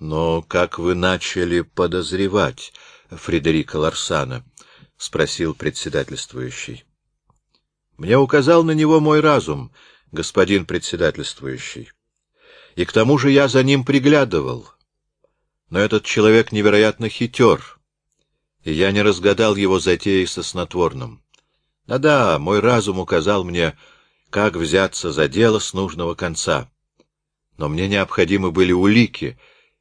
Но как вы начали подозревать Фредерика Ларсана? — спросил председательствующий. — Мне указал на него мой разум, господин председательствующий. И к тому же я за ним приглядывал. Но этот человек невероятно хитер, и я не разгадал его затеи со снотворным. Да-да, мой разум указал мне, как взяться за дело с нужного конца. Но мне необходимы были улики,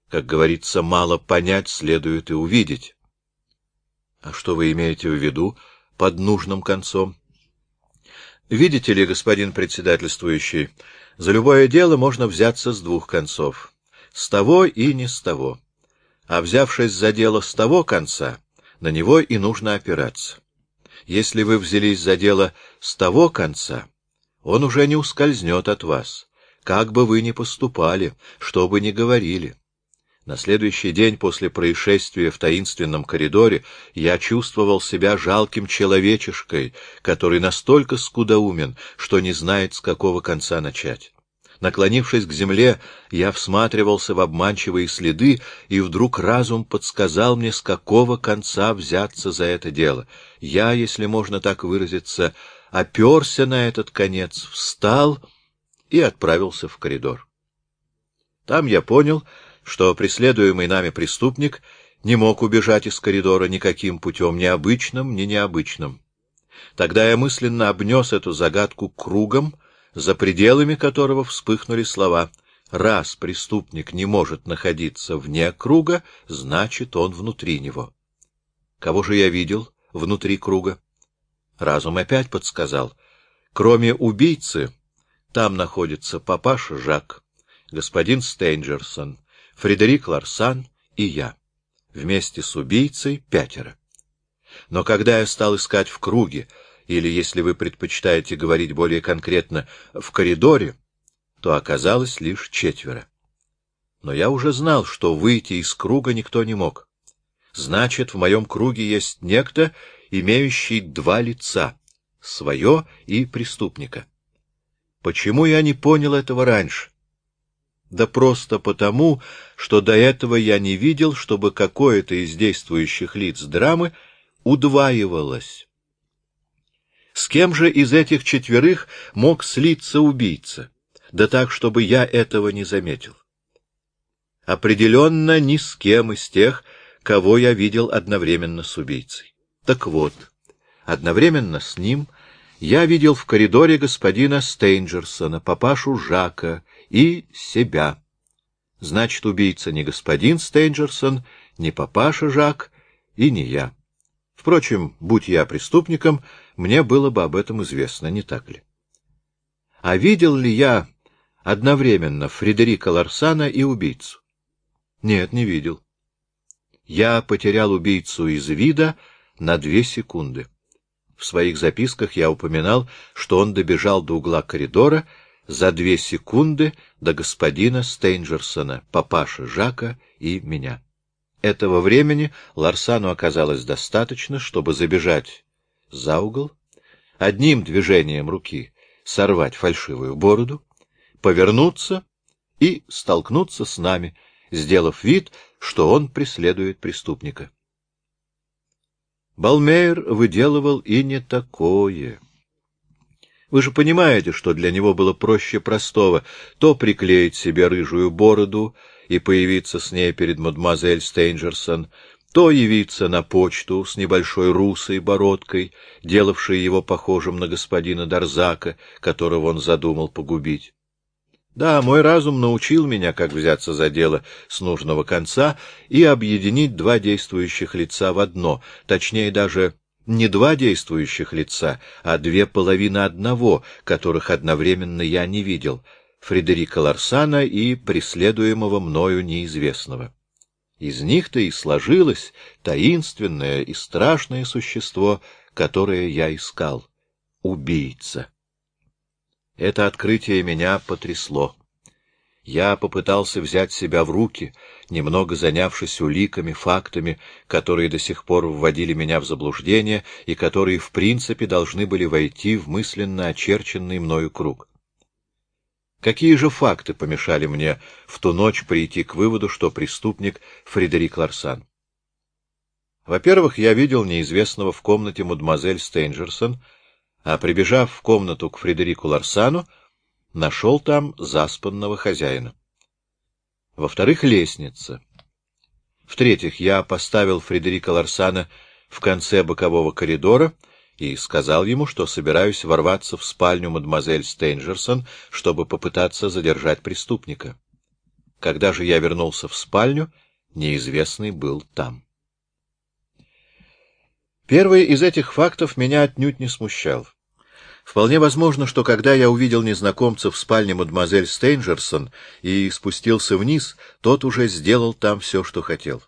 как говорится, мало понять следует и увидеть. А что вы имеете в виду под нужным концом? Видите ли, господин председательствующий, за любое дело можно взяться с двух концов. С того и не с того. А взявшись за дело с того конца, на него и нужно опираться. Если вы взялись за дело с того конца, он уже не ускользнет от вас, как бы вы ни поступали, что бы ни говорили. На следующий день после происшествия в таинственном коридоре я чувствовал себя жалким человечешкой, который настолько скудоумен, что не знает, с какого конца начать. Наклонившись к земле, я всматривался в обманчивые следы, и вдруг разум подсказал мне, с какого конца взяться за это дело. Я, если можно так выразиться, оперся на этот конец, встал и отправился в коридор. Там я понял, что преследуемый нами преступник не мог убежать из коридора никаким путем, ни обычным, ни необычным. Тогда я мысленно обнес эту загадку кругом, за пределами которого вспыхнули слова «Раз преступник не может находиться вне круга, значит, он внутри него». Кого же я видел внутри круга? Разум опять подсказал. Кроме убийцы, там находится папаша Жак, господин Стейнджерсон, Фредерик Ларсан и я. Вместе с убийцей пятеро. Но когда я стал искать в круге, или, если вы предпочитаете говорить более конкретно, в коридоре, то оказалось лишь четверо. Но я уже знал, что выйти из круга никто не мог. Значит, в моем круге есть некто, имеющий два лица — свое и преступника. Почему я не понял этого раньше? Да просто потому, что до этого я не видел, чтобы какое-то из действующих лиц драмы удваивалось. С кем же из этих четверых мог слиться убийца? Да так, чтобы я этого не заметил. Определенно ни с кем из тех, кого я видел одновременно с убийцей. Так вот, одновременно с ним я видел в коридоре господина Стейнджерсона, папашу Жака и себя. Значит, убийца не господин Стейнджерсон, не папаша Жак и не я. Впрочем, будь я преступником, мне было бы об этом известно, не так ли? А видел ли я одновременно Фредерика Ларсана и убийцу? Нет, не видел. Я потерял убийцу из вида на две секунды. В своих записках я упоминал, что он добежал до угла коридора за две секунды до господина Стейнджерсона, папаши Жака и меня. Этого времени Ларсану оказалось достаточно, чтобы забежать за угол, одним движением руки сорвать фальшивую бороду, повернуться и столкнуться с нами, сделав вид, что он преследует преступника. Балмейер выделывал и не такое. Вы же понимаете, что для него было проще простого то приклеить себе рыжую бороду и появиться с ней перед мадемуазель Стейнджерсон, то явиться на почту с небольшой русой бородкой, делавшей его похожим на господина Дарзака, которого он задумал погубить. Да, мой разум научил меня, как взяться за дело с нужного конца и объединить два действующих лица в одно, точнее даже не два действующих лица, а две половины одного, которых одновременно я не видел — Фредерика Ларсана и преследуемого мною неизвестного. Из них-то и сложилось таинственное и страшное существо, которое я искал — убийца. Это открытие меня потрясло. Я попытался взять себя в руки, немного занявшись уликами, фактами, которые до сих пор вводили меня в заблуждение и которые в принципе должны были войти в мысленно очерченный мною круг. Какие же факты помешали мне в ту ночь прийти к выводу, что преступник Фредерик Ларсан? Во-первых, я видел неизвестного в комнате мадемуазель Стейнджерсон, а прибежав в комнату к Фредерику Ларсану, нашел там заспанного хозяина. Во-вторых, лестница. В-третьих, я поставил Фредерика Ларсана в конце бокового коридора — и сказал ему, что собираюсь ворваться в спальню мадемуазель Стейнджерсон, чтобы попытаться задержать преступника. Когда же я вернулся в спальню, неизвестный был там. Первый из этих фактов меня отнюдь не смущал. Вполне возможно, что когда я увидел незнакомца в спальне мадемуазель Стейнджерсон и спустился вниз, тот уже сделал там все, что хотел.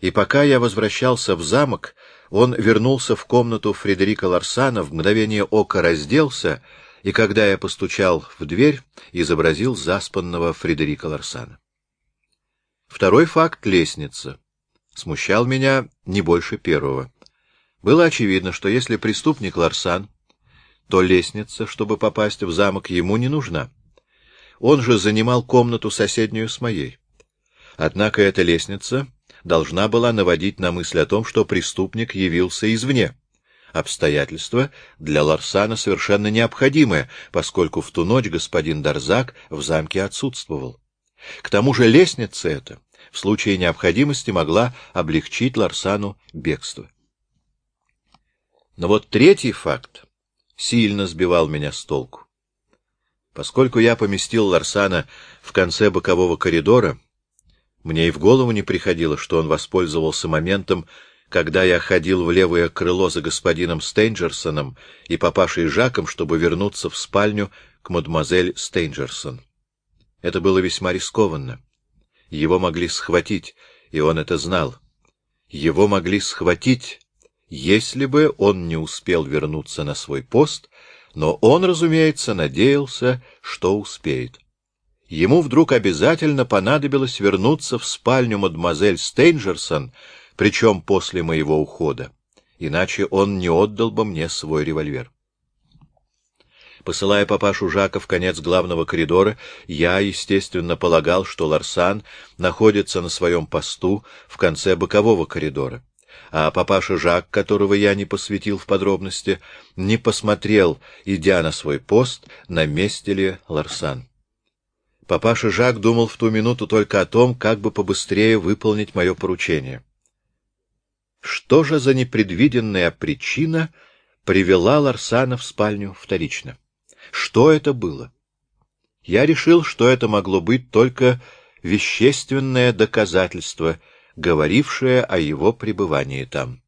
И пока я возвращался в замок, он вернулся в комнату Фредерика Ларсана, в мгновение ока разделся, и, когда я постучал в дверь, изобразил заспанного Фредерика Ларсана. Второй факт — лестница. Смущал меня не больше первого. Было очевидно, что если преступник Ларсан, то лестница, чтобы попасть в замок, ему не нужна. Он же занимал комнату соседнюю с моей. Однако эта лестница должна была наводить на мысль о том, что преступник явился извне. Обстоятельство для Ларсана совершенно необходимое, поскольку в ту ночь господин Дарзак в замке отсутствовал. К тому же лестница эта в случае необходимости могла облегчить Ларсану бегство. Но вот третий факт сильно сбивал меня с толку. Поскольку я поместил Ларсана в конце бокового коридора, мне и в голову не приходило, что он воспользовался моментом, когда я ходил в левое крыло за господином Стейнджерсоном и папашей Жаком, чтобы вернуться в спальню к мадемуазель Стейнджерсон. Это было весьма рискованно. Его могли схватить, и он это знал. Его могли схватить, если бы он не успел вернуться на свой пост, но он, разумеется, надеялся, что успеет. Ему вдруг обязательно понадобилось вернуться в спальню мадемуазель Стейнджерсон, причем после моего ухода, иначе он не отдал бы мне свой револьвер. Посылая папашу Жака в конец главного коридора, я, естественно, полагал, что Ларсан находится на своем посту в конце бокового коридора. А папаша Жак, которого я не посвятил в подробности, не посмотрел, идя на свой пост, на месте ли Ларсан. Папаша Жак думал в ту минуту только о том, как бы побыстрее выполнить мое поручение. Что же за непредвиденная причина привела Ларсана в спальню вторично? Что это было? Я решил, что это могло быть только вещественное доказательство, говорившее о его пребывании там.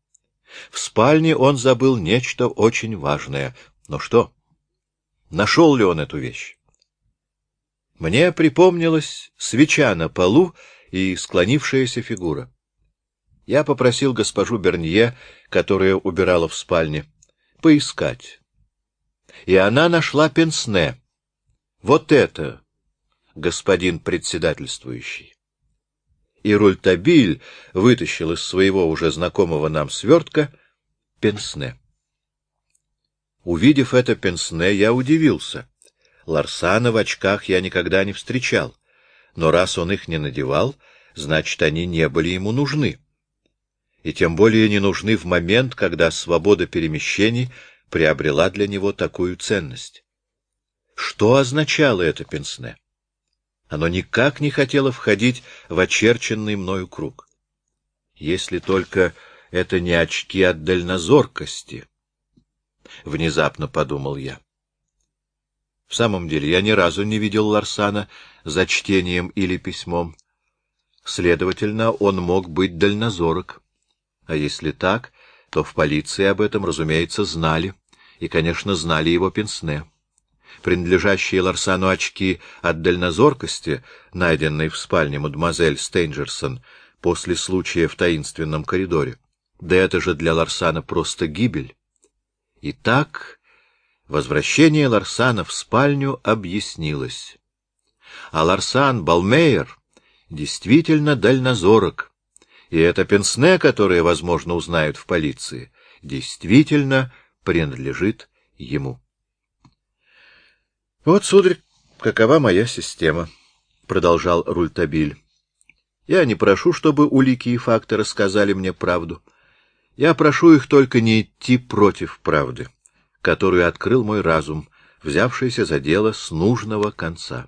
В спальне он забыл нечто очень важное. Но что? Нашел ли он эту вещь? Мне припомнилась свеча на полу и склонившаяся фигура. Я попросил госпожу Бернье, которая убирала в спальне, поискать. И она нашла пенсне. Вот это, господин председательствующий. И Рультабиль вытащил из своего уже знакомого нам свертка пенсне. Увидев это пенсне, я удивился. Ларсана в очках я никогда не встречал, но раз он их не надевал, значит, они не были ему нужны. И тем более не нужны в момент, когда свобода перемещений приобрела для него такую ценность. Что означало это пенсне? Оно никак не хотело входить в очерченный мною круг. Если только это не очки от дальнозоркости, — внезапно подумал я. В самом деле, я ни разу не видел Ларсана за чтением или письмом. Следовательно, он мог быть дальнозорок. А если так, то в полиции об этом, разумеется, знали, и, конечно, знали его пенсне. Принадлежащие Ларсану очки от дальнозоркости, найденные в спальне мадемуазель Стейнджерсон после случая в таинственном коридоре. Да это же для Ларсана просто гибель. Итак, Возвращение Ларсана в спальню объяснилось. А Ларсан Балмейер действительно дальнозорок, и это пенсне, которое, возможно, узнают в полиции, действительно принадлежит ему. Вот, сударь, какова моя система, — продолжал Рультабиль. Я не прошу, чтобы улики и факты рассказали мне правду. Я прошу их только не идти против правды, которую открыл мой разум, взявшийся за дело с нужного конца.